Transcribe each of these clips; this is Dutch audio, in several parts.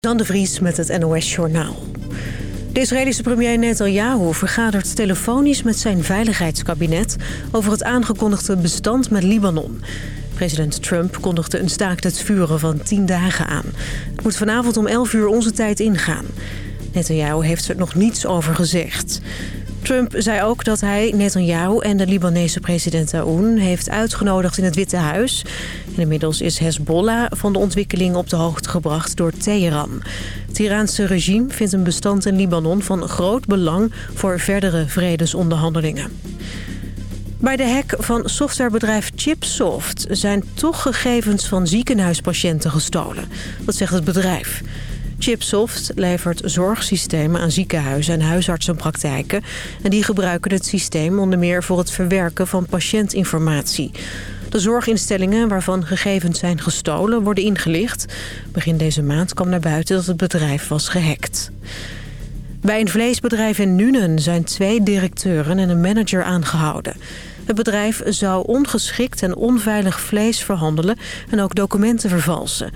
Dan de Vries met het NOS Journaal. De Israëlische premier Netanyahu vergadert telefonisch met zijn veiligheidskabinet... over het aangekondigde bestand met Libanon. President Trump kondigde een staakt het vuren van 10 dagen aan. Het moet vanavond om 11 uur onze tijd ingaan. Netanyahu heeft er nog niets over gezegd. Trump zei ook dat hij Netanyahu en de Libanese president Aoun heeft uitgenodigd in het Witte Huis. Inmiddels is Hezbollah van de ontwikkeling op de hoogte gebracht door Teheran. Het Iraanse regime vindt een bestand in Libanon van groot belang voor verdere vredesonderhandelingen. Bij de hack van softwarebedrijf Chipsoft zijn toch gegevens van ziekenhuispatiënten gestolen. Dat zegt het bedrijf. Chipsoft levert zorgsystemen aan ziekenhuizen en huisartsenpraktijken. En die gebruiken het systeem onder meer voor het verwerken van patiëntinformatie. De zorginstellingen waarvan gegevens zijn gestolen worden ingelicht. Begin deze maand kwam naar buiten dat het bedrijf was gehackt. Bij een vleesbedrijf in Nuenen zijn twee directeuren en een manager aangehouden. Het bedrijf zou ongeschikt en onveilig vlees verhandelen en ook documenten vervalsen.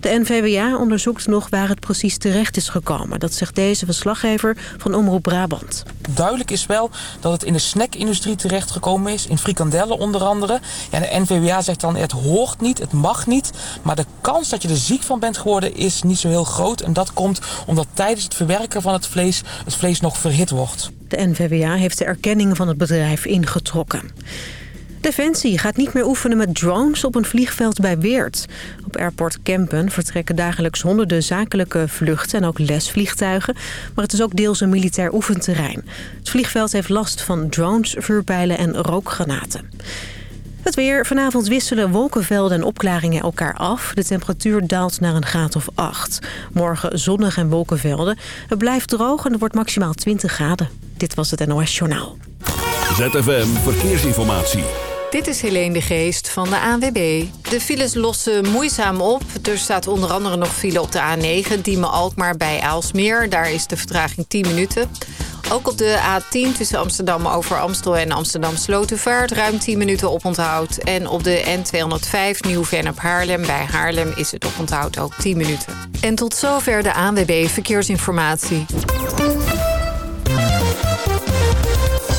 De NVWA onderzoekt nog waar het precies terecht is gekomen. Dat zegt deze verslaggever van Omroep Brabant. Duidelijk is wel dat het in de snackindustrie terechtgekomen is. In frikandellen onder andere. Ja, de NVWA zegt dan het hoort niet, het mag niet. Maar de kans dat je er ziek van bent geworden is niet zo heel groot. En dat komt omdat tijdens het verwerken van het vlees het vlees nog verhit wordt. De NVWA heeft de erkenning van het bedrijf ingetrokken. Defensie gaat niet meer oefenen met drones op een vliegveld bij Weert. Op airport Kempen vertrekken dagelijks honderden zakelijke vluchten en ook lesvliegtuigen. Maar het is ook deels een militair oefenterrein. Het vliegveld heeft last van drones, vuurpijlen en rookgranaten. Het weer. Vanavond wisselen wolkenvelden en opklaringen elkaar af. De temperatuur daalt naar een graad of 8. Morgen zonnig en wolkenvelden. Het blijft droog en het wordt maximaal 20 graden. Dit was het NOS Journaal. ZFM Verkeersinformatie. Dit is Helene de Geest van de ANWB. De files lossen moeizaam op. Er staat onder andere nog file op de A9, Diemen-Alkmaar bij Aalsmeer. Daar is de vertraging 10 minuten. Ook op de A10 tussen Amsterdam over Amstel en Amsterdam Slotenvaart... ruim 10 minuten oponthoud. En op de N205 Nieuw-Vennep Haarlem bij Haarlem is het oponthoud ook 10 minuten. En tot zover de ANWB Verkeersinformatie.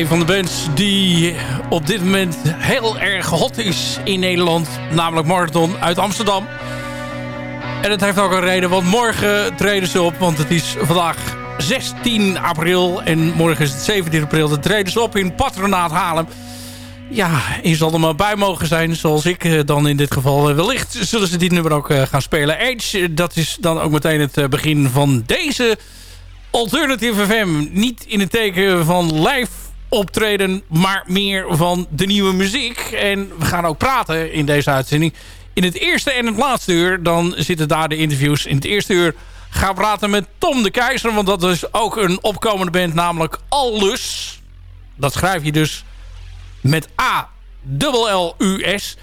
Een van de bands die op dit moment heel erg hot is in Nederland. Namelijk Marathon uit Amsterdam. En dat heeft ook een reden, want morgen treden ze op. Want het is vandaag 16 april en morgen is het 17 april. Dan treden ze op in Patronaat Haarlem. Ja, je zal er maar bij mogen zijn, zoals ik eh, dan in dit geval. Wellicht zullen ze dit nummer ook eh, gaan spelen. Age, dat is dan ook meteen het eh, begin van deze Alternative FM. Niet in het teken van live optreden, maar meer van de nieuwe muziek. En we gaan ook praten in deze uitzending. In het eerste en het laatste uur, dan zitten daar de interviews. In het eerste uur gaan we praten met Tom de Keizer, want dat is ook een opkomende band, namelijk Allus. Dat schrijf je dus met A-L-L-U-S.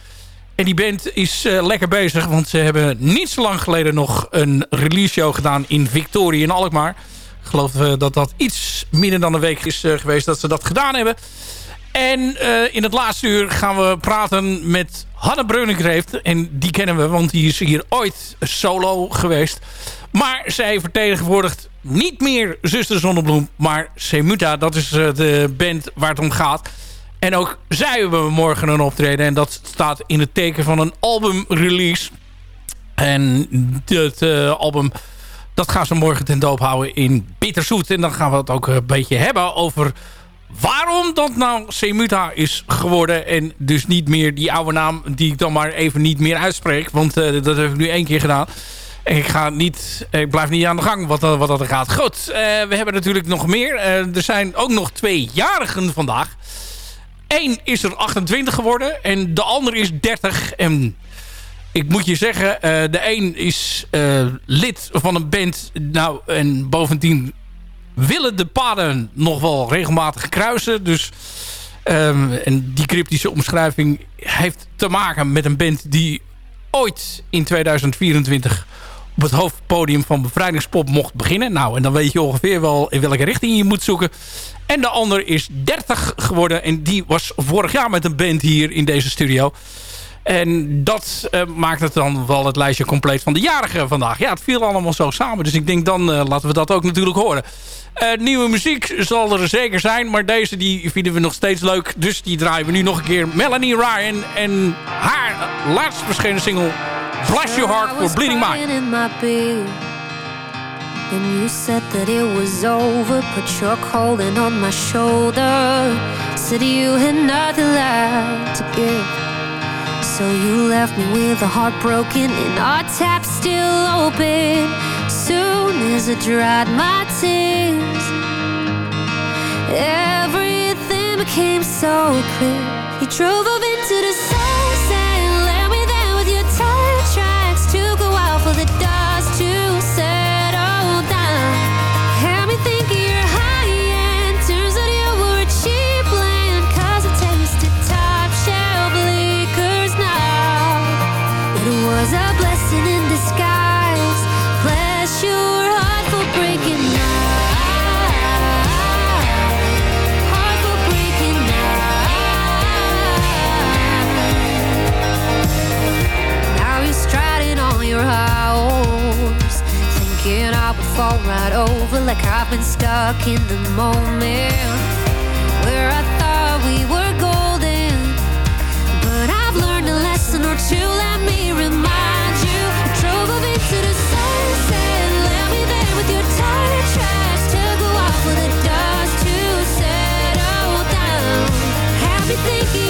En die band is uh, lekker bezig, want ze hebben niet zo lang geleden nog een release show gedaan in Victoria in Alkmaar. Ik geloof dat dat iets minder dan een week is uh, geweest dat ze dat gedaan hebben. En uh, in het laatste uur gaan we praten met Hanne Breuningreeft. En die kennen we, want die is hier ooit solo geweest. Maar zij vertegenwoordigt niet meer Zuster Zonnebloem, maar Semuta. Dat is de band waar het om gaat. En ook zij hebben morgen een optreden. En dat staat in het teken van een albumrelease. En het album dat gaan ze morgen ten doop houden in Bitterzoet. En dan gaan we het ook een beetje hebben over waarom dat nou Semuta is geworden. En dus niet meer die oude naam die ik dan maar even niet meer uitspreek. Want uh, dat heb ik nu één keer gedaan. En ik, ga niet, ik blijf niet aan de gang wat, wat dat er gaat. Goed, uh, we hebben natuurlijk nog meer. Uh, er zijn ook nog twee jarigen vandaag. Eén is er 28 geworden en de ander is 30. En ik moet je zeggen, uh, de een is uh, lid van een band. Nou, en bovendien willen de paden nog wel regelmatig kruisen. Dus um, en die cryptische omschrijving heeft te maken met een band die ooit in 2024 op het hoofdpodium van Bevrijdingspop mocht beginnen. Nou, en dan weet je ongeveer wel in welke richting je moet zoeken. En de ander is 30 geworden en die was vorig jaar met een band hier in deze studio. En dat uh, maakt het dan wel het lijstje compleet van de jarigen vandaag. Ja, het viel allemaal zo samen. Dus ik denk dan uh, laten we dat ook natuurlijk horen. Uh, nieuwe muziek zal er zeker zijn. Maar deze die vinden we nog steeds leuk. Dus die draaien we nu nog een keer. Melanie Ryan en haar laatst verschenen single... Bless Your Heart for Bleeding Mind. Then you said that over Put your cold on my shoulder Said you had nothing left to give So you left me with a heart broken and our tap still open. Soon as I dried my tears, everything became so clear. You drove up into fall right over like I've been stuck in the moment where I thought we were golden. But I've learned a lesson or two. Let me remind you. I drove up into the sunset, left me there with your tire tracks to go out for the dust to settle down. Happy thinking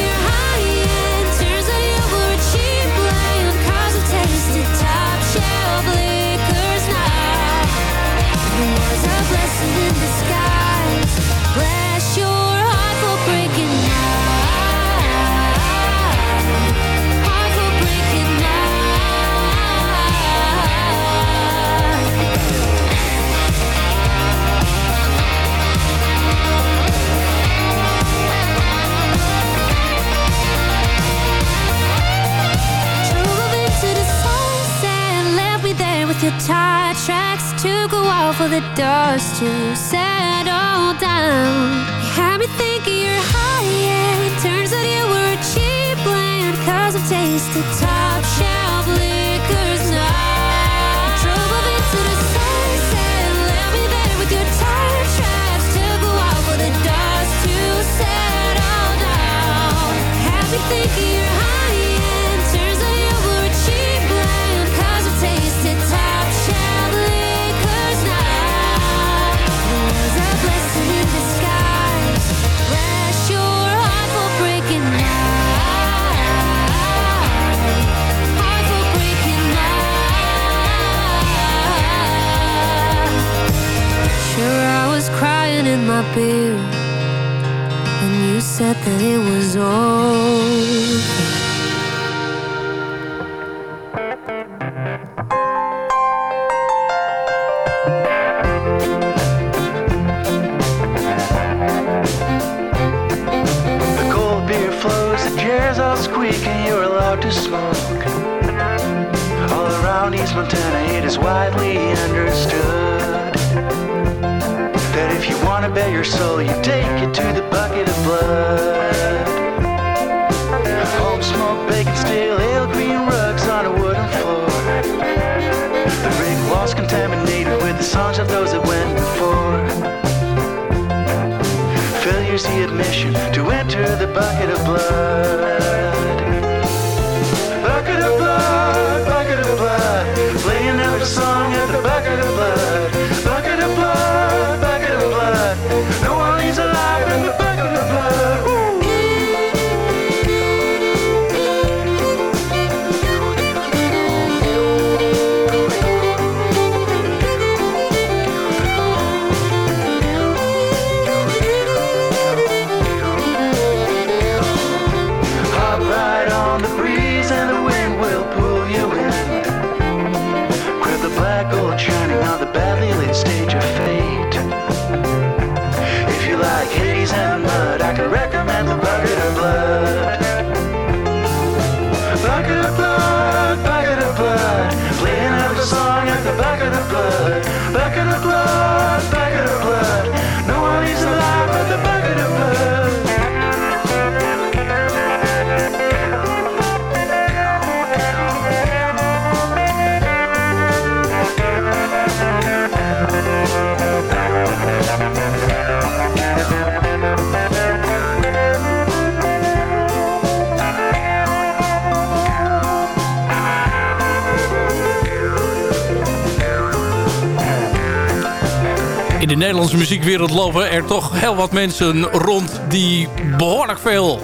with your tire tracks to go out for the dust to settle down. You had me thinking you're high end, turns out you were a cheap land. Cause I've tasted top shelf my beer when you said that it was over. The cold beer flows, the chairs all squeak, and you're allowed to smoke. All around East Montana, it is widely understood if you want to bet your soul, you take it to the bucket of blood. Home smoke, bacon, steel, ale, green rugs on a wooden floor. The rig walls contaminated with the songs of those that went before. Failure's the admission to enter the bucket of blood. Nederlandse muziekwereld lopen er toch heel wat mensen rond die behoorlijk veel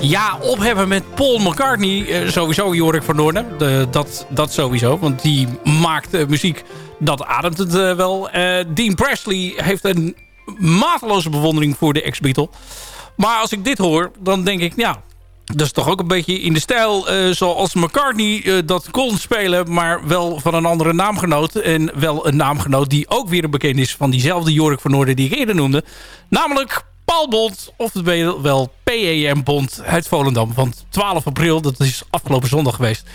ja, op hebben met Paul McCartney. Eh, sowieso Jorik van Noorden. De, dat, dat sowieso, want die maakt muziek, dat ademt het eh, wel. Eh, Dean Presley heeft een mateloze bewondering voor de ex-Beatle. Maar als ik dit hoor, dan denk ik, ja, dat is toch ook een beetje in de stijl eh, zoals McCartney eh, dat kon spelen... maar wel van een andere naamgenoot. En wel een naamgenoot die ook weer een bekend is... van diezelfde Jorik van Noorden die ik eerder noemde. Namelijk Paul Bond, of wel PEM Bond uit Volendam. Van 12 april, dat is afgelopen zondag geweest.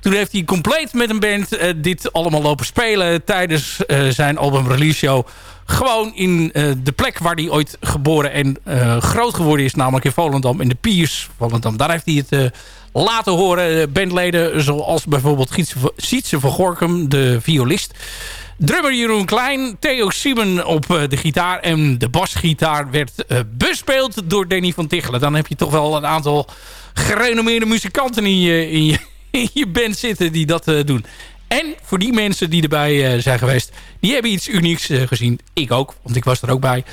Toen heeft hij compleet met een band eh, dit allemaal lopen spelen... tijdens zijn album release show. Gewoon in eh, de plek waar hij ooit geboren en eh, groot geworden is. Namelijk in Volendam, in de Piers Volendam. Daar heeft hij het eh, laten horen. Bandleden zoals bijvoorbeeld Sietse van Gorkum, de violist. Drummer Jeroen Klein, Theo Siemen op de gitaar en de basgitaar werd bespeeld door Danny van Tichelen. Dan heb je toch wel een aantal gerenommeerde muzikanten in je, in je, band zitten die dat doen. En voor die mensen die erbij eh, zijn geweest, die hebben iets unieks eh, gezien. Ik ook, want ik was er ook bij.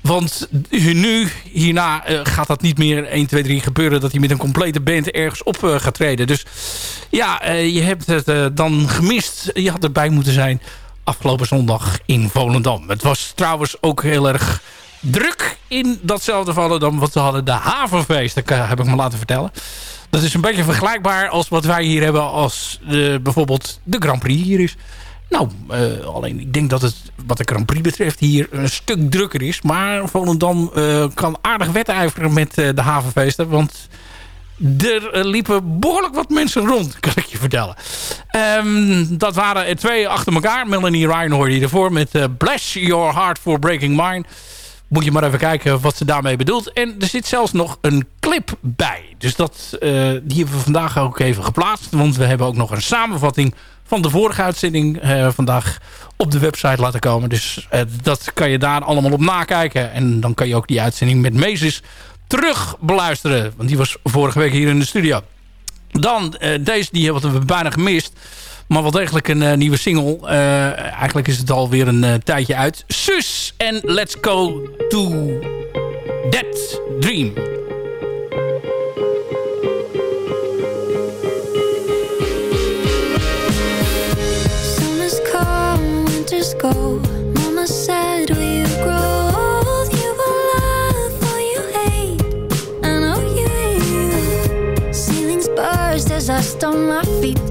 Want nu, hierna, eh, gaat dat niet meer 1, 2, 3 gebeuren... dat hij met een complete band ergens op gaat treden. Dus ja, je hebt het dan gemist. Je had erbij moeten zijn afgelopen zondag in Volendam. Het was trouwens ook heel erg druk in datzelfde Volendam. Want ze hadden de havenfeest, dat heb ik me laten vertellen. Dat is een beetje vergelijkbaar als wat wij hier hebben... als eh, bijvoorbeeld de Grand Prix hier is. Nou, eh, alleen ik denk dat het wat de Grand Prix betreft hier een stuk drukker is. Maar Volendam eh, kan aardig wedijveren met eh, de havenfeesten. Want er liepen behoorlijk wat mensen rond, kan ik je vertellen. Ehm, dat waren er twee achter elkaar. Melanie Ryan hoorde je ervoor met Bless Your Heart for Breaking Mine moet je maar even kijken wat ze daarmee bedoelt. En er zit zelfs nog een clip bij. Dus dat, eh, die hebben we vandaag ook even geplaatst. Want we hebben ook nog een samenvatting van de vorige uitzending eh, vandaag op de website laten komen. Dus eh, dat kan je daar allemaal op nakijken. En dan kan je ook die uitzending met Meesis terug beluisteren. Want die was vorige week hier in de studio. Dan eh, deze, die hebben we bijna gemist. Maar wat eigenlijk een eh, nieuwe single. Eh, eigenlijk is het alweer een tijdje uit. Sus en Let's Go To That Dream. go my feet.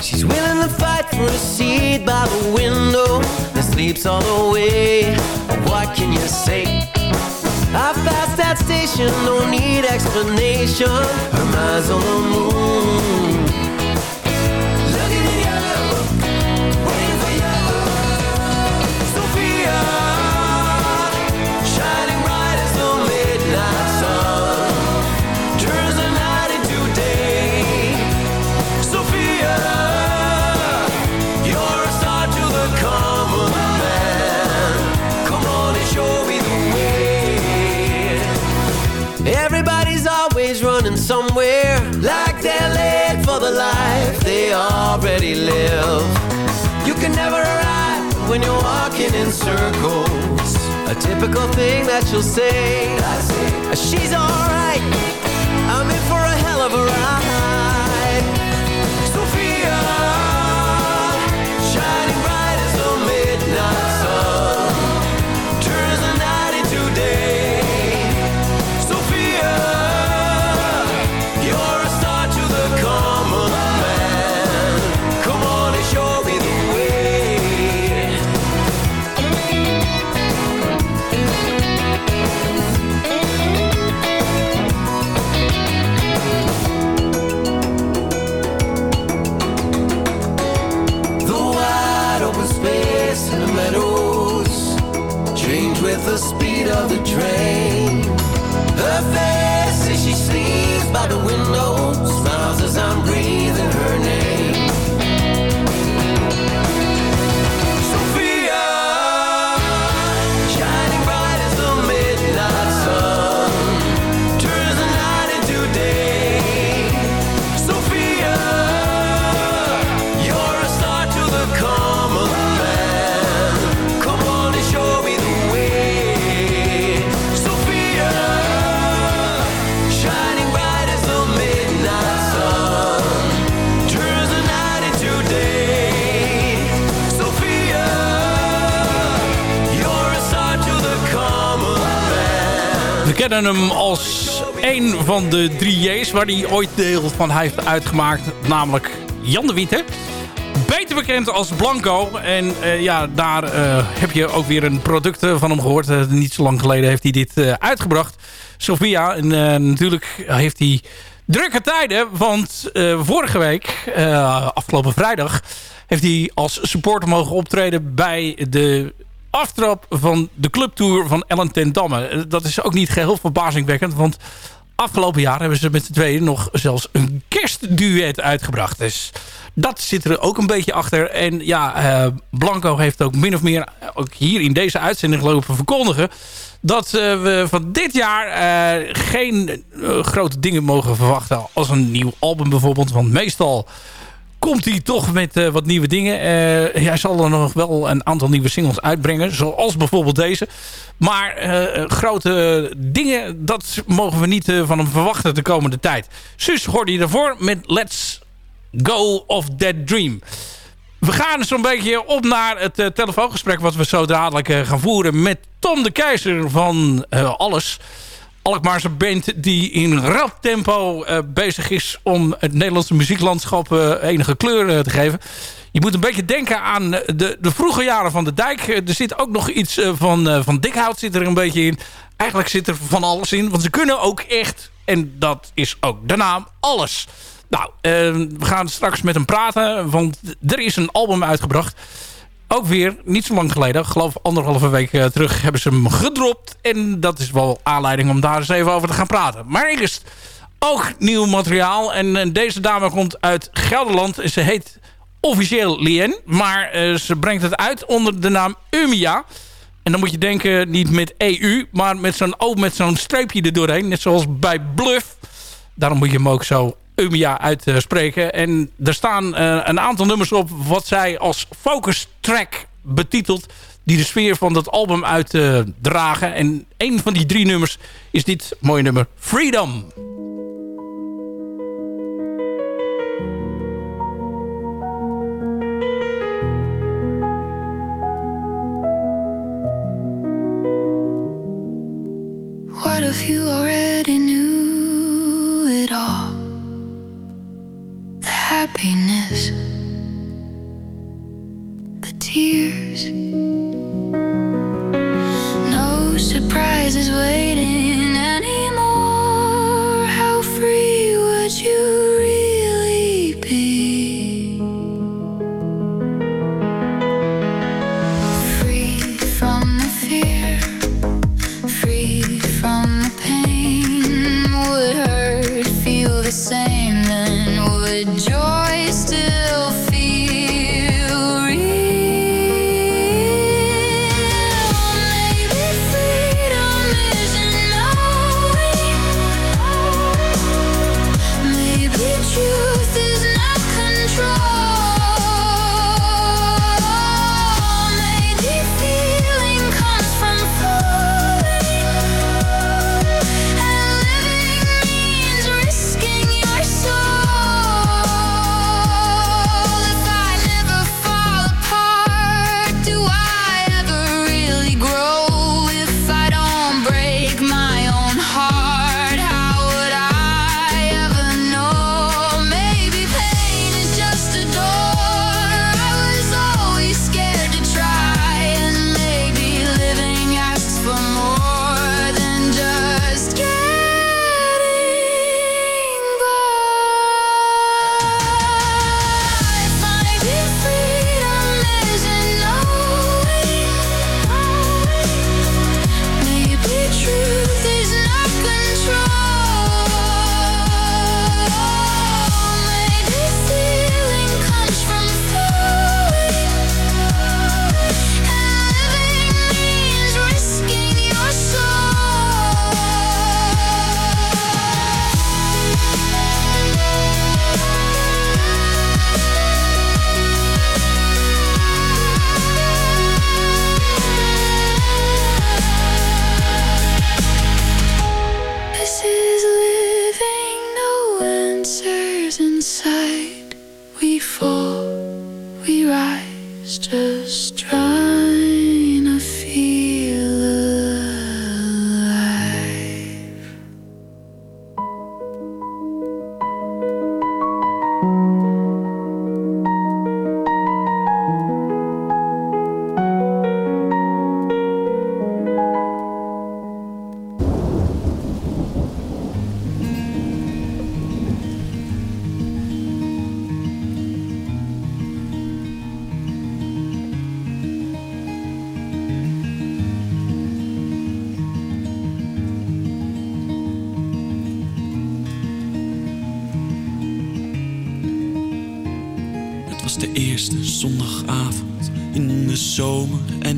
She's willing to fight for a seat by the window that sleeps all the way. What can you say? I passed that station, no need explanation. Her mind's on the moon in circles. A typical thing that you'll say. She's alright. I'm in for a hell of a ride. dread. kennen hem als een van de drie J's waar hij ooit deel van heeft uitgemaakt. Namelijk Jan de Witte. Beter bekend als Blanco. En eh, ja, daar eh, heb je ook weer een product eh, van hem gehoord. Niet zo lang geleden heeft hij dit uitgebracht. Sofia. En natuurlijk heeft hij drukke tijden. Want vorige week, afgelopen vrijdag heeft hij als supporter mogen optreden bij de aftrap van de clubtour van Ellen ten Damme. Dat is ook niet geheel verbazingwekkend, want afgelopen jaar hebben ze met z'n tweeën nog zelfs een kerstduet uitgebracht. Dus dat zit er ook een beetje achter. En ja, uh, Blanco heeft ook min of meer, ook hier in deze uitzending gelopen verkondigen... dat we van dit jaar geen grote dingen mogen verwachten als een nieuw album bijvoorbeeld. Want meestal komt hij toch met uh, wat nieuwe dingen. Uh, hij zal er nog wel een aantal nieuwe singles uitbrengen. Zoals bijvoorbeeld deze. Maar uh, grote dingen, dat mogen we niet van hem verwachten de komende tijd. Sus hoorde je ervoor met Let's Go of That Dream. We gaan zo'n beetje op naar het telefoongesprek... wat we zo dadelijk gaan voeren met Tom de Keizer van Alles... Alkmaarse band die in rap tempo uh, bezig is om het Nederlandse muzieklandschap uh, enige kleur uh, te geven. Je moet een beetje denken aan de, de vroege jaren van de dijk. Er zit ook nog iets van, van dikhout zit er een beetje in. Eigenlijk zit er van alles in. Want ze kunnen ook echt, en dat is ook de naam, alles. Nou, we gaan straks met hem praten. Want er is een album uitgebracht ook weer, niet zo lang geleden, geloof anderhalve week uh, terug, hebben ze hem gedropt. En dat is wel aanleiding om daar eens even over te gaan praten. Maar eerst ook nieuw materiaal. En, en deze dame komt uit Gelderland. Ze heet officieel Lien, maar uh, ze brengt het uit onder de naam Umia. En dan moet je denken, niet met EU, maar met zo'n oh, met zo'n streepje er doorheen. Net zoals bij Bluff. Daarom moet je hem ook zo Umia uitspreken. En er staan uh, een aantal nummers op wat zij als focus track betitelt. Die de sfeer van dat album uitdragen. En een van die drie nummers is dit mooie nummer Freedom. What if you already knew happiness, the tears. No surprises waiting anymore. How free would you really be? Free from the fear, free from the pain. Would hurt feel the same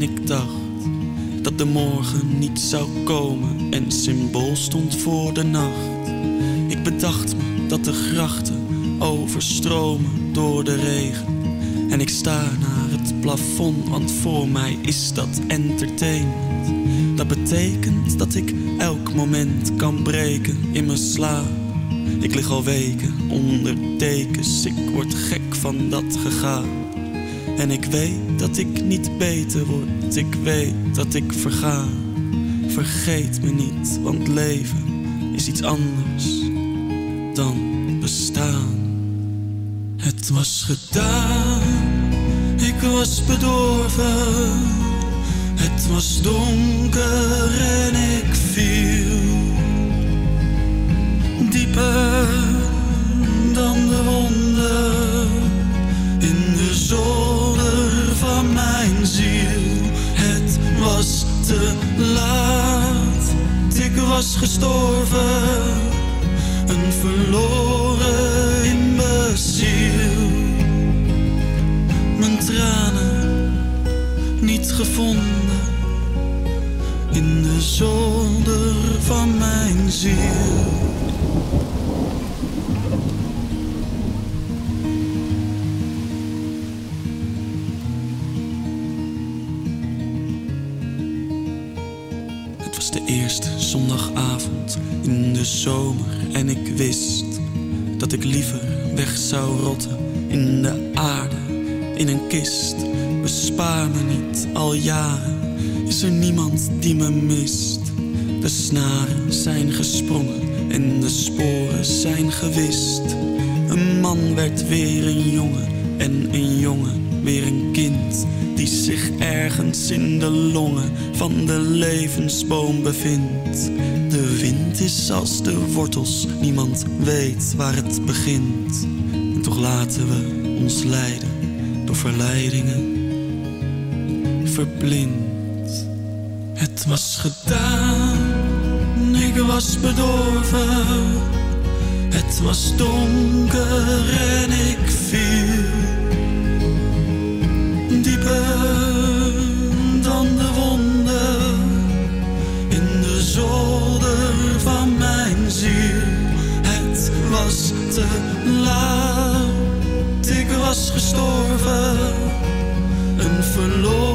ik dacht dat de morgen niet zou komen en symbool stond voor de nacht. Ik bedacht me dat de grachten overstromen door de regen. En ik sta naar het plafond, want voor mij is dat entertainment. Dat betekent dat ik elk moment kan breken in mijn slaap. Ik lig al weken onder dekens, ik word gek van dat gegaan. En ik weet dat ik niet beter word, ik weet dat ik verga. Vergeet me niet, want leven is iets anders dan bestaan. Het was gedaan, ik was bedorven. Het was donker en ik viel dieper dan de wonden in de zolder gestorven, een verloren imbeciel. Mijn tranen niet gevonden in de zolder van mijn ziel. In de zomer en ik wist dat ik liever weg zou rotten in de aarde, in een kist. Bespaar me niet, al jaren is er niemand die me mist. De snaren zijn gesprongen en de sporen zijn gewist. Een man werd weer een jongen en een jongen weer een kind. Die zich ergens in de longen van de levensboom bevindt. De wind is als de wortels, niemand weet waar het begint. En toch laten we ons leiden door verleidingen verblind. Het was gedaan, ik was bedorven. Het was donker en ik viel dan de wonden in de zolder van mijn ziel. Het was te laat, ik was gestorven, een verloren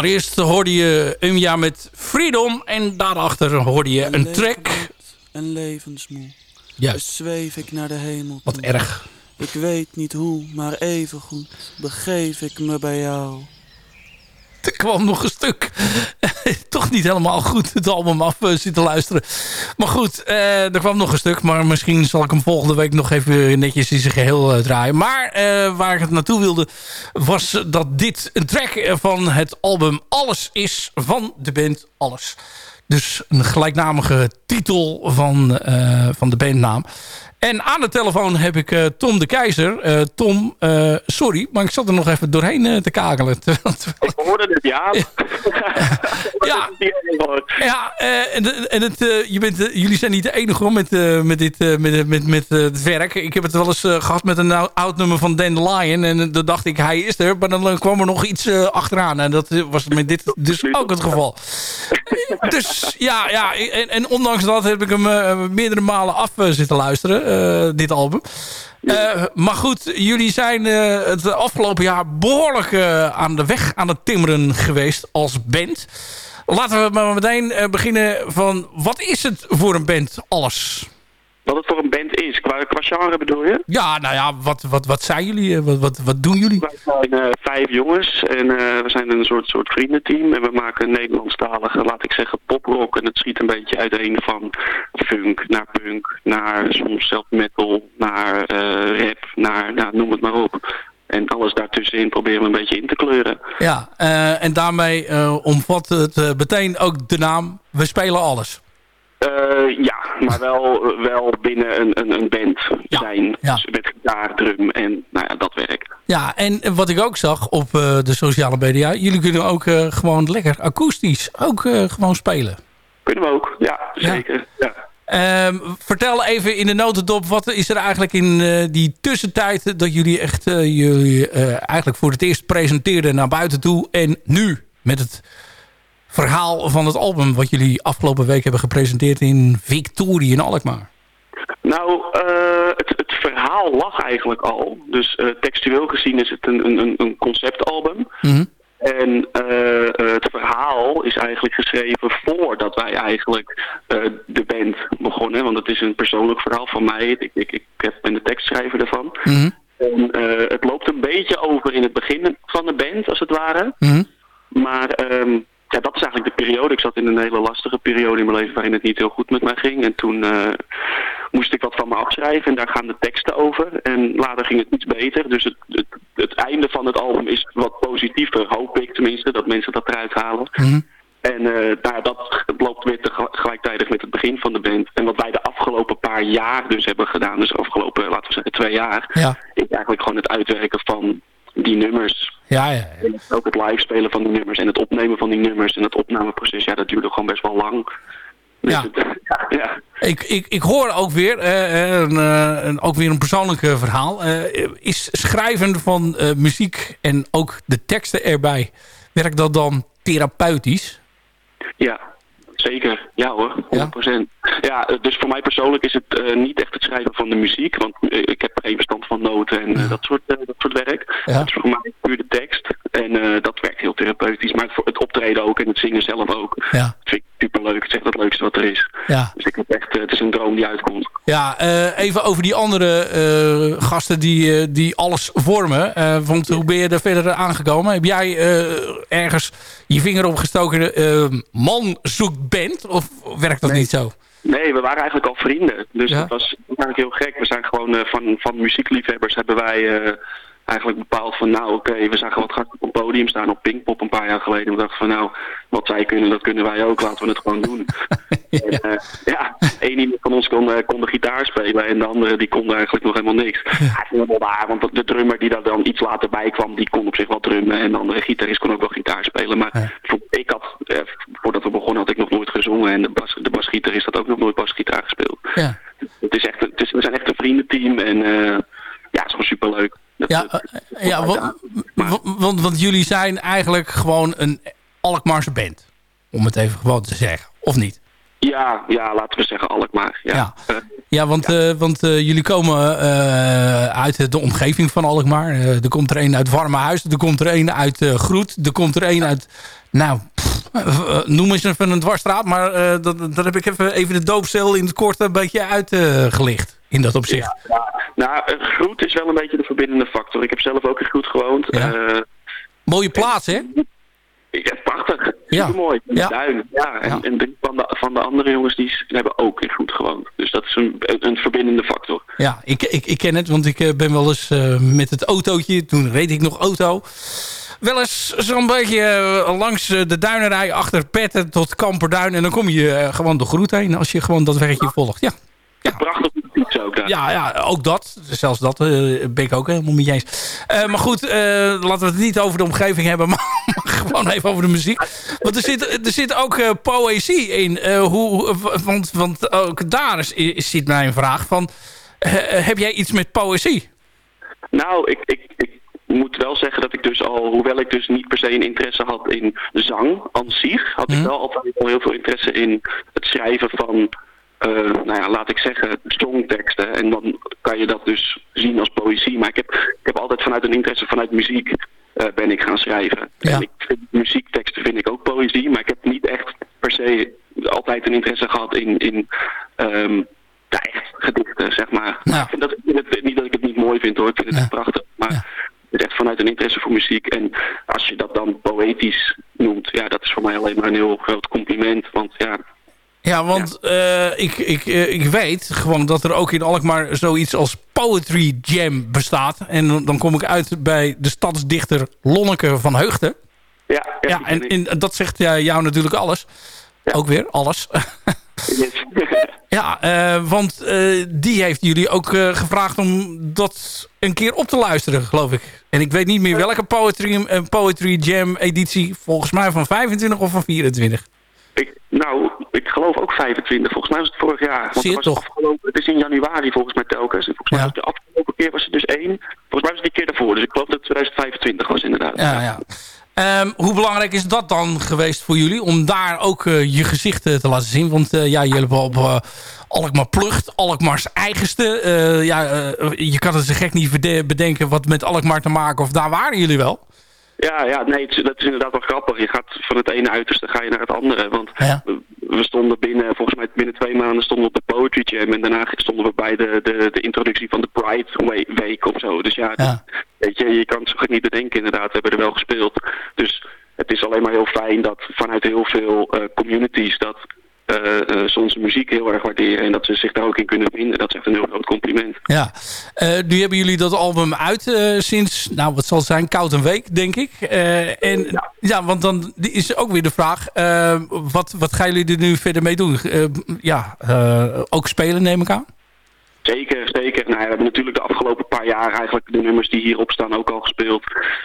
Allereerst hoorde je een jaar met Freedom. En daarachter hoorde je een track. En levensmoe. Juist. Dus zweef ik naar de hemel. Wat erg. Ik weet niet hoe, maar even goed begeef ik me bij jou. Kwam nog een stuk. Toch niet helemaal goed het album af eh, zitten luisteren. Maar goed, eh, er kwam nog een stuk. Maar misschien zal ik hem volgende week nog even netjes in zijn geheel eh, draaien. Maar waar ik het naartoe wilde... was dat dit een track van het album Alles is van de band Alles. Dus een gelijknamige titel van, van de bandnaam. En aan de telefoon heb ik eh, Tom de Keizer. Eh, Tom, eh, sorry, maar ik zat er nog even doorheen te kakelen. Terwijl- terwijl- Ik hoorde het, ja. Ja. Ja, en, het, je bent, jullie zijn niet de enige hoor, met, met, dit, met, met, met het werk. Ik heb het wel eens eh, gehad met een ou- oud nummer van Dandelion. En dan dacht ik, hij is er. Maar dan kwam er nog iets achteraan. En dat was met dit dus ook het geval. dus ja, ja en, en ondanks dat heb ik hem meerdere malen af zitten luisteren. Eh, dit album. Eh, maar goed, jullie zijn eh, het afgelopen jaar behoorlijk eh, aan de weg aan het timmeren geweest als band. Laten we maar meteen beginnen van wat is het voor een band alles? Wat het voor een band is. Qua, qua genre bedoel je? Ja, nou ja, wat, wat, wat zijn jullie? Eh, Wat, wat, wat doen jullie? Wij zijn eh, vijf jongens en eh, we zijn een soort, soort vriendenteam. En we maken Nederlandstalige, laat ik zeggen, poprock. En het schiet een beetje uiteen van funk naar punk, naar soms zelf metal, naar rap, naar nou, noem het maar op. En alles daartussenin proberen we een beetje in te kleuren. Ja, en daarmee omvat het meteen ook de naam We Spelen Alles. Eh, ja, maar wel, wel binnen een, een, een band zijn. Dus met gitaar, drum en nou ja, dat werk. Ja, en wat ik ook zag op eh, de sociale media... jullie kunnen ook eh, gewoon lekker akoestisch ook gewoon spelen. Kunnen we ook, ja, zeker. Ja. Ehm, vertel even in de notendop, wat is er eigenlijk in die tussentijd... dat jullie echt jullie eigenlijk voor het eerst presenteerden naar buiten toe... en nu met het verhaal van het album... wat jullie afgelopen week hebben gepresenteerd in Victorie in Alkmaar. Nou, eh, het, het verhaal lag eigenlijk al. Dus eh, textueel gezien is het een, een, een conceptalbum. En eh, het verhaal is eigenlijk geschreven voordat wij eigenlijk de band begonnen. Want het is een persoonlijk verhaal van mij. Ik, ik, ik ben de tekstschrijver ervan. En eh, het loopt een beetje over in het begin van de band, als het ware. Maar ehm, ja, dat is eigenlijk de periode. Ik zat in een hele lastige periode in mijn leven waarin het niet heel goed met mij ging. En toen eh, moest ik wat van me afschrijven en daar gaan de teksten over. En later ging het iets beter. Dus het, het, het einde van het album is wat positiever, hoop ik tenminste, dat mensen dat eruit halen. En eh, nou, ja, dat loopt weer tegelijkertijd met het begin van de band. En wat wij de afgelopen paar jaar dus hebben gedaan, dus de afgelopen, laten we zeggen, twee jaar, Ja. is eigenlijk gewoon het uitwerken van die nummers. Ja, ja. En ook het live spelen van die nummers en het opnemen van die nummers en het opnameproces, ja, dat duurde gewoon best wel lang. Dus Ja. het, ja, ja. Ik, ik, ik hoor ook weer, eh, een, eh, een, ook weer een persoonlijk eh, verhaal. Eh, is schrijven van eh, muziek en ook de teksten erbij... werkt dat dan therapeutisch? Ja, zeker. Ja hoor, 100%. Ja, eh, dus voor mij persoonlijk is het eh, niet echt het schrijven van de muziek, want eh, ik heb geen verstand van noten en dat, soort, dat soort werk. Ja. Het is voor mij puur de tekst en dat werkt heel therapeutisch, maar voor het optreden ook en het zingen zelf ook. Ja. Vind ik superleuk, het is echt het leukste wat er is. Ja. Dus ik heb echt, eh, het is een droom die uitkomt. Ja, eh, even over die andere eh, gasten die, die alles vormen. Want hoe ben je er verder aangekomen? Heb jij ergens je vinger opgestoken... man zoekt band? Of werkt dat niet zo? Nee, we waren eigenlijk al vrienden. Dus dat was eigenlijk heel gek. We zijn gewoon van, van muziekliefhebbers hebben wij eigenlijk bepaald van nou oké, we zagen wat gasten op een podium staan op Pinkpop een paar jaar geleden. En we dachten van nou, wat zij kunnen, dat kunnen wij ook. Laten we het gewoon doen. En, eh, ja, één iemand van ons kon, eh, kon de gitaar spelen en de andere die kon eigenlijk nog helemaal niks. Ja, het is helemaal waar, want de drummer die daar dan iets later bij kwam, die kon op zich wel drummen. En de andere gitarist kon ook wel gitaar spelen. Maar ik had, eh, voordat we begonnen had ik nog nooit gezongen. En de, bas, de basgitarist had ook nog nooit basgitaar gespeeld. Ja. Het is echt, het is, we zijn echt een vriendenteam en eh, ja, het is gewoon superleuk. Dat, Ja, eh, ja wa- wa- want, want jullie zijn eigenlijk gewoon een Alkmaarse band. Om het even gewoon te zeggen. Of niet? ja, ja, laten we zeggen Alkmaar. Ja. Ja. Eh, Ja, want, eh, want eh, jullie komen eh, uit de omgeving van Alkmaar. Eh, er komt er een uit Warme Huis. Er komt er een uit eh, Groet. Er komt er een uit... Nou, pff, eh, noem eens even een dwarsstraat. Maar eh dat, dat heb ik even, even de doopcel in het kort een beetje uitgelicht. in dat opzicht. Nou, eh, Groet is wel een beetje de verbindende factor. Ik heb zelf ook in Groet gewoond. Ja. Eh, Mooie plaats, hè? ja, prachtig. Ja. Supermooi. Ja. Duin. Ja, en, en drie van de, van de andere jongens die hebben ook in Groet gewoond. Dus dat is een, een, verbindende factor. Ja, ik, ik, ik ken het, want ik eh, ben wel eens met het autootje, toen reed ik nog auto, wel eens zo'n beetje langs de duinerij achter Petten tot Kamperduin. En dan kom je gewoon de groet heen als je gewoon dat wegje volgt. Ja, Prachtig ook ja, ja, ook dat. Zelfs dat eh, ben ik ook helemaal je eens. Eh, maar goed, eh, laten we het niet over de omgeving hebben, maar, maar gewoon even over de muziek. Want er zit, er zit ook poëzie in. Hoe, want, want ook daar is, is, zit mijn vraag van... heb jij iets met poëzie? Nou, ik, ik, ik moet wel zeggen dat ik dus al, hoewel ik dus niet per se een interesse had in zang aan zich, had ik wel altijd al heel veel interesse in het schrijven van, eh, nou ja, laat ik zeggen, songteksten. En dan kan je dat dus zien als poëzie. Maar ik heb, ik heb altijd vanuit een interesse vanuit muziek eh, ben ik gaan schrijven. En ik vind, muziekteksten vind ik ook poëzie, maar ik heb niet echt per se altijd een interesse gehad in, in ehm, ja, echt gedichten, zeg maar. Ik vind dat, het, niet dat ik het niet mooi vind hoor, ik vind het echt prachtig. Maar het is echt vanuit een interesse voor muziek. En als je dat dan poëtisch noemt, ja, dat is voor mij alleen maar een heel groot compliment. Want ja, Ja, want eh, ik, ik, eh, ik weet gewoon dat er ook in Alkmaar zoiets als Poetry Jam bestaat. En dan- kom ik uit bij de stadsdichter Lonneke van Heugden. ja, Ja, en, en dat zegt jou natuurlijk alles. Ook weer, alles. Ja, eh, want die heeft jullie ook gevraagd om dat een keer op te luisteren, geloof ik. En ik weet niet meer welke Poetry, Poetry Jam editie. Volgens mij van 25 of van 24. Ik, nou, ik geloof ook 25. Volgens mij was het vorig jaar. Want Zie je het, was toch? Afgelopen, het is in januari volgens mij telkens. En volgens mij Ja. was de afgelopen keer was het dus één. Volgens mij was het die keer daarvoor. Dus ik geloof dat het 2025 was inderdaad. Ja, ja. Ehm, hoe belangrijk is dat dan geweest voor jullie? Om daar ook eh, je gezichten te laten zien. Want eh, ja, jullie hebben op uh, Alkmaar Plucht, Alkmaars eigenste. Eh, ja, eh, je kan het zo gek niet bedenken wat met Alkmaar te maken. Of daar waren jullie wel? Ja, ja, nee, het dat is inderdaad wel grappig. Je gaat van het ene uiterste ga je naar het andere. Want Ja. we, we stonden binnen, volgens mij binnen twee maanden stonden we op de Poetry Jam. En daarna stonden we bij de, de, de introductie van de Pride We- Week of zo. Dus ja, Ja. weet je, je kan het zo goed niet bedenken inderdaad. We hebben er wel gespeeld. Dus het is alleen maar heel fijn dat vanuit heel veel eh, communities dat eh eh, onze muziek heel erg waarderen. En dat ze zich daar ook in kunnen vinden. Dat is echt een heel groot compliment. Ja, Eh, nu hebben jullie dat album uit sinds, nou wat zal het zijn, koud een week denk ik. En ja. want dan is ook weer de vraag, wat, wat gaan jullie er nu verder mee doen? Ja, ook spelen neem ik aan? Zeker, zeker. Nou, ja, we hebben natuurlijk de afgelopen paar jaar eigenlijk de nummers die hierop staan ook al gespeeld.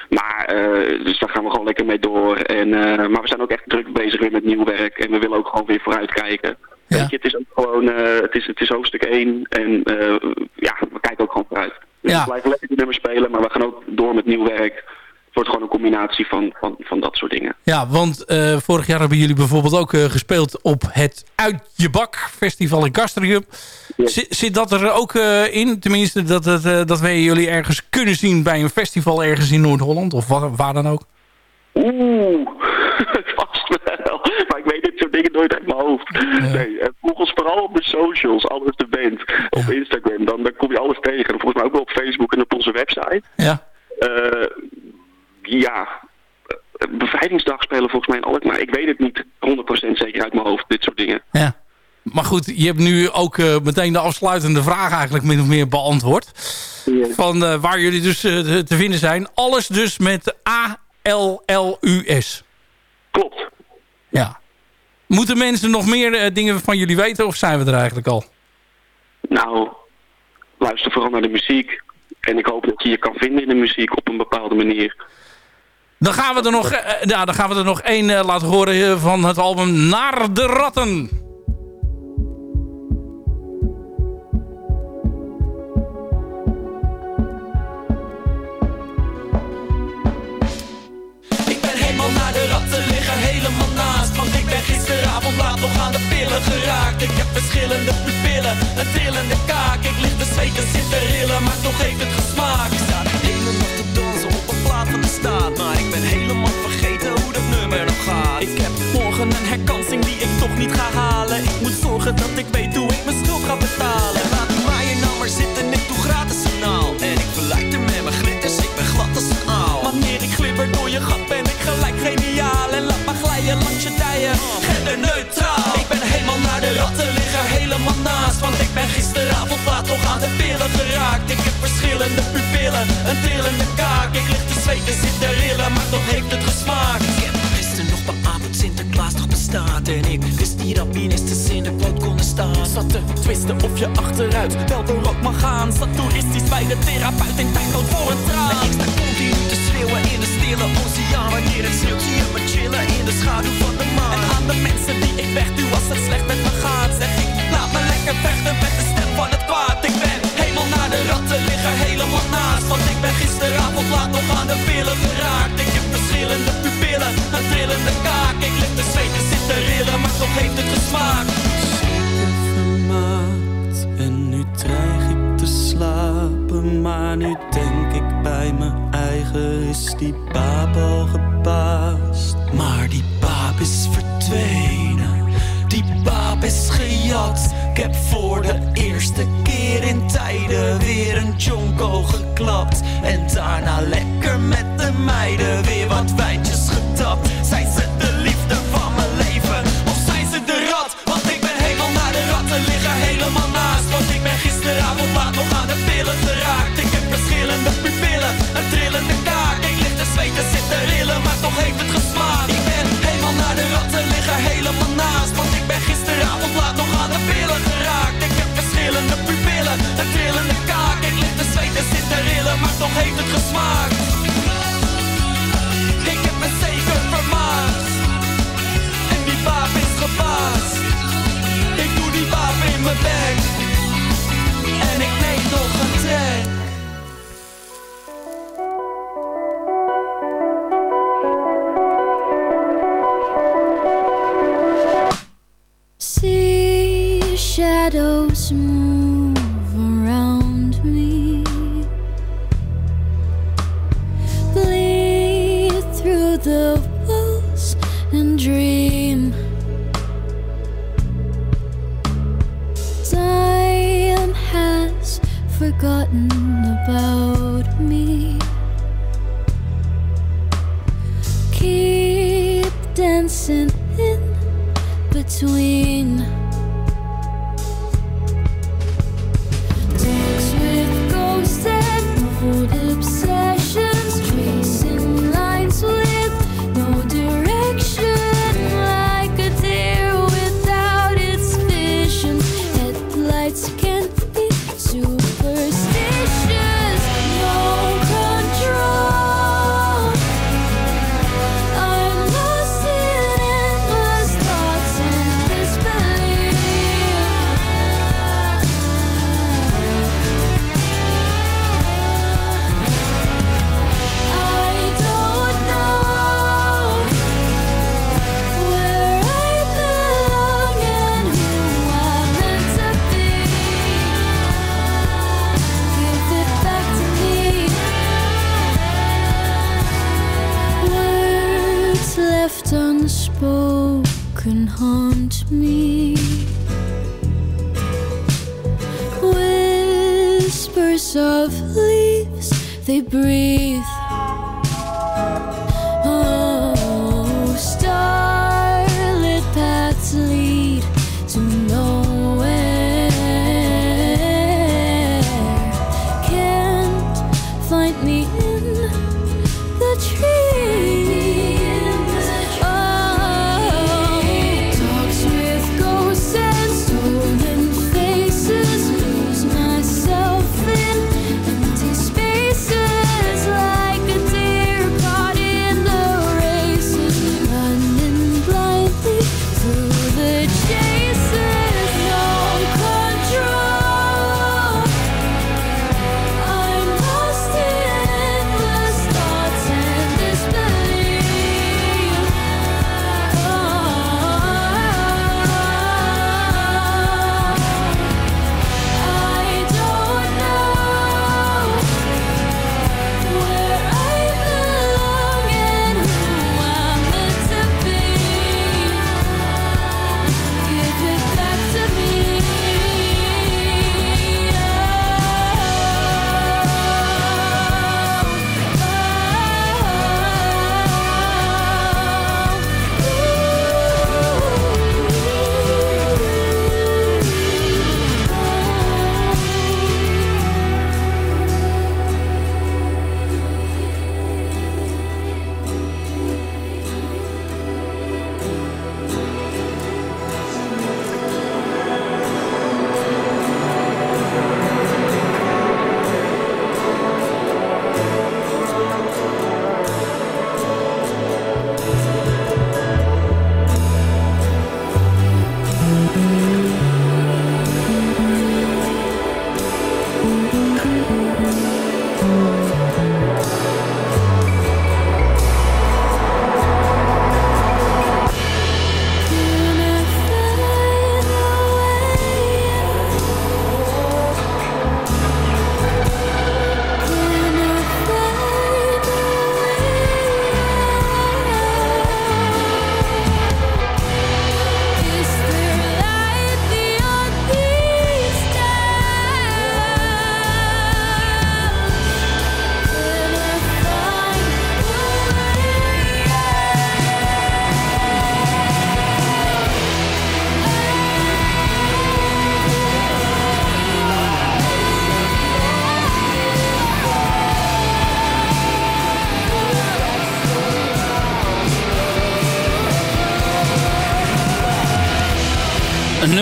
Maar, eh, dus daar gaan we gewoon lekker mee door. En, eh, maar we zijn ook echt druk bezig weer met nieuw werk. En we willen ook gewoon weer vooruitkijken. Ja. Weet je, het is ook gewoon, eh, het, is, het is hoofdstuk 1. En ja, we kijken ook gewoon vooruit. Dus Ja. We blijven lekker die nummers spelen, maar we gaan ook door met nieuw werk. Het wordt gewoon een combinatie van, van, van dat soort dingen. Ja, want eh, vorig jaar hebben jullie bijvoorbeeld ook eh, gespeeld op het Uit Je Bak festival in Castrium. Zit, zit dat er ook eh, in? Tenminste, dat, eh, dat wij jullie ergens kunnen zien bij een festival ergens in Noord-Holland of waar, waar dan ook? Oeh, vast wel. Maar ik weet dit soort dingen nooit uit mijn hoofd. Nee, volg ons vooral op de socials, alles de band. Op Instagram, dan, dan kom je alles tegen. En volgens mij ook wel op Facebook en op onze website. Ja. Ja, bevrijdingsdag spelen volgens mij in Alkmaar. Ik weet het niet 100% zeker uit mijn hoofd, dit soort dingen. Ja. Maar goed, je hebt nu ook eh, meteen de afsluitende vraag eigenlijk min of meer beantwoord. Van eh, waar jullie dus eh, te- vinden zijn. Alles dus met A-L-L-U-S. Klopt. Ja. Moeten mensen nog meer dingen van jullie weten of zijn we er eigenlijk al? Nou, luister vooral naar de muziek. En ik hoop dat je je kan vinden in de muziek op een bepaalde manier. Dan gaan we er nog, dan gaan we er nog één eh, laten horen van het album Naar de Ratten. Ik ben helemaal naar de ratten liggen, helemaal naast. Want ik ben gisteravond laat nog aan de pillen geraakt. Ik heb verschillende pupillen, een trillende kaak. Ik lig te zweten, zit te rillen, maar toch heeft het gesmaakt Maar ik ben helemaal vergeten hoe dat nummer nog gaat. Ik heb morgen een herkansing die ik toch niet ga halen. Ik moet zorgen dat ik weet hoe ik mijn schuld ga betalen. En laat die maaien nou maar zitten, ik doe gratis een En ik verlijk er met mijn glitters, ik ben glad als een aal. Wanneer ik glibber door je gat ben ik gelijk geniaal. En laat maar glijden langs je dijen, genderneutraal Ik ben helemaal naar de ratten liggen, helemaal naast. Want ik ben gisteravond laat nog aan de pillen geraakt. Ik heb verschillende pupillen, een trillende kaak. Ik lig zweten, zit te rillen, maar toch heeft het gesmaakt. Ik heb gisteren nog dat Sinterklaas nog bestaat? En ik wist niet dat ministers in de quote konden staan. Zat te twisten of je achteruit wel door ook mag gaan. Zat toeristisch bij de therapeut en tijd voor een traan. En ik sta continu te schreeuwen in de stille oceaan. Wanneer het sneeuwt zie je me chillen in de schaduw van de maan. En aan de mensen die ik wegduw als het slecht met me gaat Zeg ik, laat me lekker vechten met de stem van het kwaad Want ik ben gisteravond laat nog aan de pillen geraakt. Ik heb verschillende pupillen, een trillende kaak. Ik lig te zweten, zit te rillen, maar toch heeft het gesmaakt. Vermaakt en nu dreig ik te slapen Maar nu denk ik bij mijn eigen is die baap al gepaast Maar die baap is verdwenen, die baap is gejat Ik heb voor de eerste keer in tijden weer een jonko geklapt. En daarna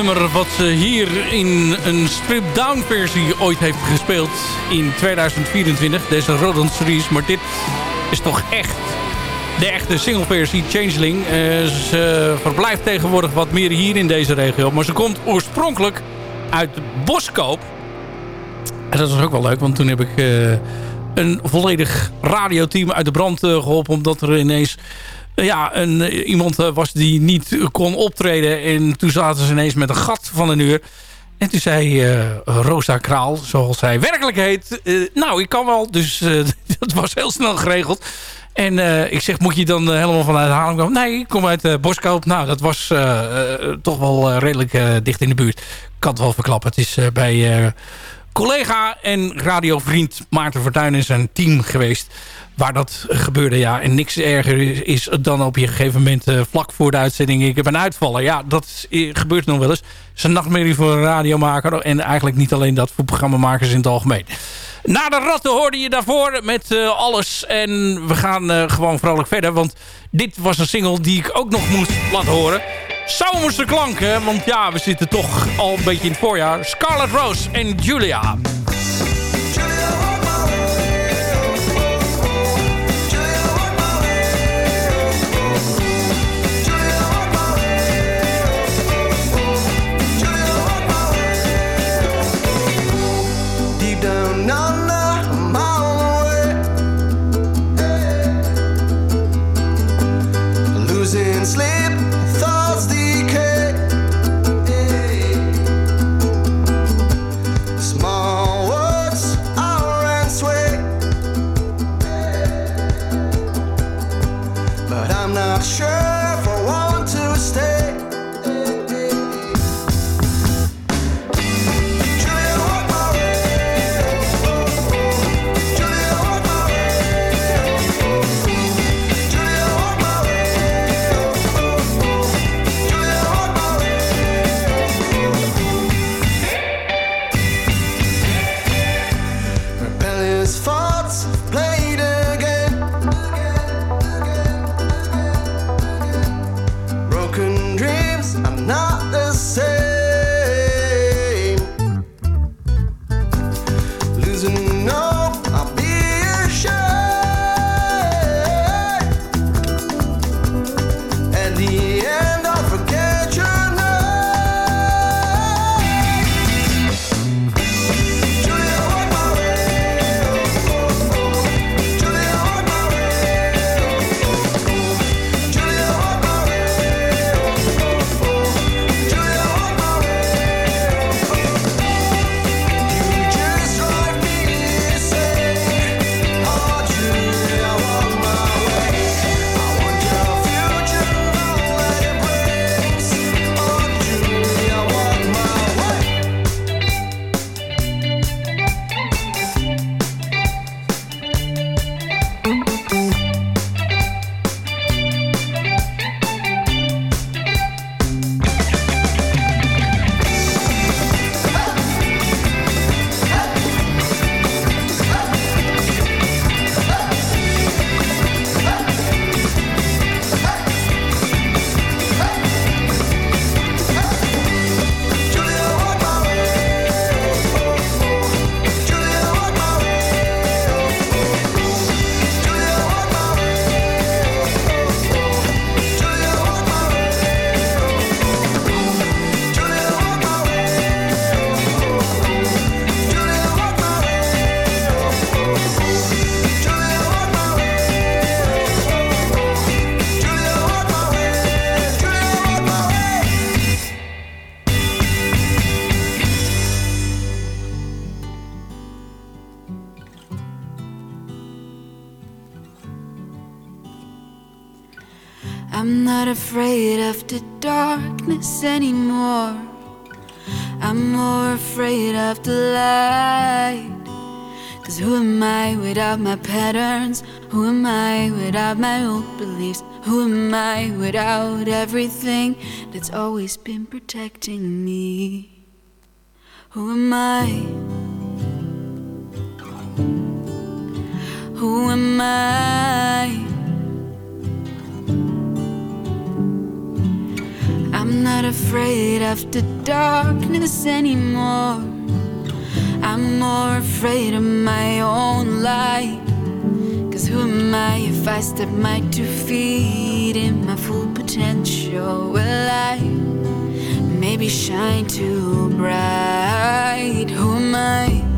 wat ze hier in een strip-down versie ooit heeft gespeeld in 2024. Deze Rodan Series, maar dit is toch echt de echte single versie. Changeling. Eh, ze verblijft tegenwoordig wat meer hier in deze regio. Maar ze komt oorspronkelijk uit Boskoop. En dat is ook wel leuk, want toen heb ik eh, een volledig radioteam uit de brand eh, geholpen... omdat er ineens ja, een, eh, iemand eh, was die niet kon optreden. En toen zaten ze ineens met een gat van een uur. En toen zei eh, Rosa Kraal, zoals zij werkelijk heet... Nou, ik kan wel, dus uh, dat was heel snel geregeld. En ik zeg, moet je dan helemaal vanuit Haarlem komen? Nee, ik kom uit Boskoop. Nou, dat was toch wel redelijk dicht in de buurt. Ik kan het wel verklappen. Het is bij collega en radiovriend Maarten Fortuyn en zijn team geweest waar dat gebeurde. Ja, en niks erger is, dan op je gegeven moment eh, vlak voor de uitzending... ik heb een uitvaller. Ja, dat eh, gebeurt nog wel eens. Het is een nachtmerrie voor een radiomaker... en eigenlijk niet alleen dat voor programmamakers in het algemeen. Na de ratten hoorde je daarvoor met eh, alles. En we gaan gewoon vrolijk verder. Want dit was een single die ik ook nog moest laten horen. Zomerse klanken. Want ja, we zitten toch al een beetje in het voorjaar. Scarlet Rose en Julia. Sleep, anymore. I'm more afraid of the light. Cause who am I without my patterns? Who am I without my old beliefs? Who am I without everything that's always been protecting me? Who am I? Who am I? I'm not afraid of the darkness anymore. I'm more afraid of my own light. Cause who am I if I step my two feet in my full potential? Will I maybe shine too bright? Who am I?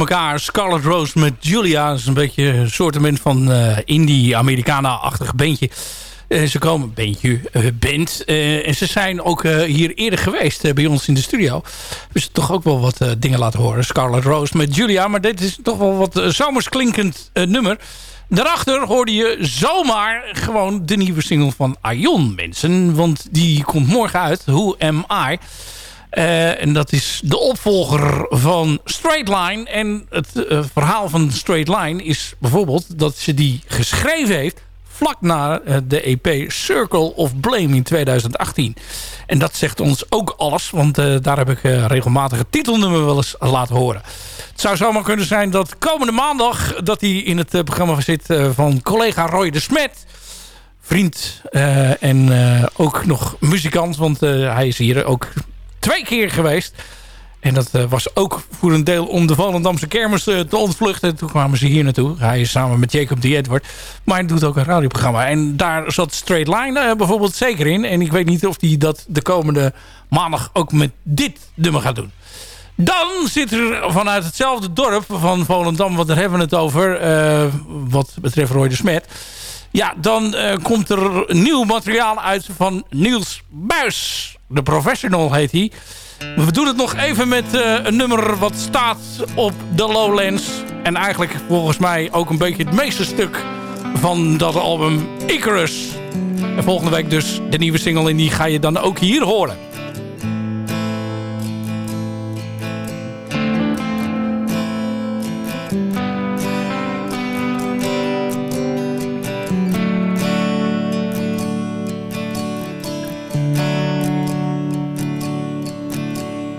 Achter elkaar. Scarlet Rose met Julia. Dat is een beetje een soortement van eh indie-Americana-achtig bandje. Eh, ze komen, bandje, eh, band. En ze zijn ook hier eerder geweest bij ons in de studio. Dus ze toch ook wel wat dingen laten horen. Scarlet Rose met Julia. Maar dit is toch wel wat zomers klinkend nummer. Daarachter hoorde je zomaar gewoon de nieuwe single van Aion, mensen. Want die komt morgen uit. Who Am I? Eh, en dat is de opvolger van Straight Line. En het eh, verhaal van Straight Line is bijvoorbeeld dat ze die geschreven heeft vlak na eh, de EP Circle of Blame in 2018. En dat zegt ons ook alles, want daar heb ik regelmatig het titelnummer wel eens laten horen. Het zou zomaar kunnen zijn dat komende maandag dat hij in het programma zit van collega Roy de Smet vriend en ook nog muzikant. Want hij is hier ook twee keer geweest. En dat eh, was ook voor een deel om de Volendamse kermis eh, te ontvluchten. Toen kwamen ze hier naartoe. Hij is samen met Jacob D. Edward. Maar hij doet ook een radioprogramma. En daar zat Straight Line eh, bijvoorbeeld zeker in. En ik weet niet of hij dat de komende maandag ook met dit nummer gaat doen. Dan zit er vanuit hetzelfde dorp van Volendam, want daar hebben we het over, wat betreft Roy de Smet. Ja, dan komt er nieuw materiaal uit van Niels Buis. De Professional heet hij. We doen het nog even met eh, een nummer wat staat op de Lowlands. En eigenlijk volgens mij ook een beetje het meeste stuk van dat album Icarus. En volgende week dus de nieuwe single en die ga je dan ook hier horen.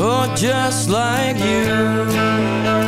Oh, just like you. You